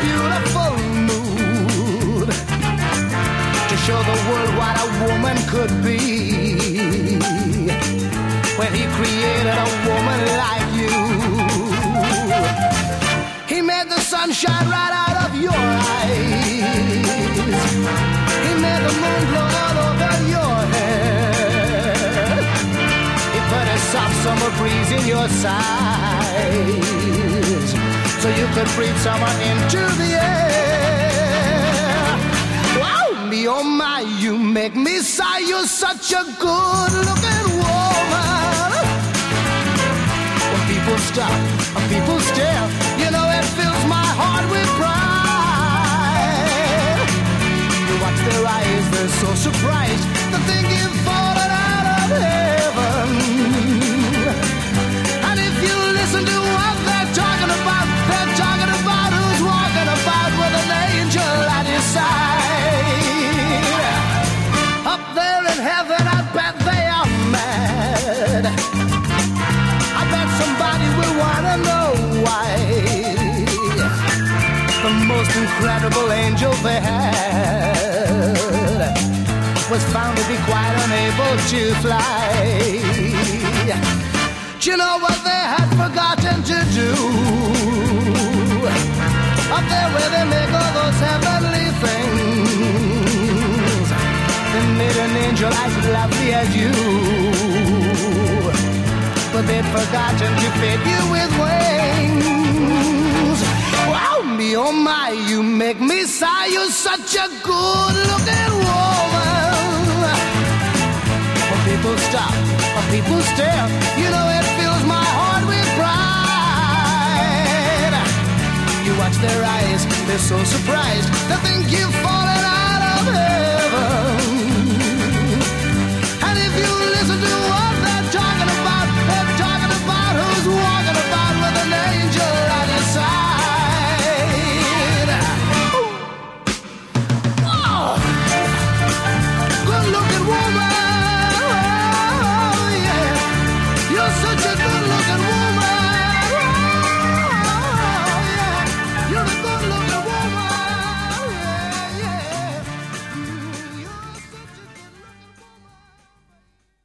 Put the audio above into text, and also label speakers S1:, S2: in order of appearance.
S1: beautiful mood to show the world what a woman could be. When he created a woman like you, he made the sunshine right out of your eyes. He made the moon glow all over your head. He put a soft summer breeze in your side you could breathe someone into the air. Wow, me oh my, you make me sigh. You're such a good looking woman. When people stop, when people stare, you know it fills my heart with pride. You watch their eyes, they're so surprised to think you've fallen out of heaven. Incredible angel they had was found to be quite unable to fly. Do you know what they had forgotten to do? Up there where they make all those heavenly things, they made an angel as lovely as you. But they'd forgotten to fit you with wings. Such a good looking woman. When people stop, when people stare, you know it fills my heart with pride. You watch their eyes, they're so surprised. They think you've fallen out of heaven.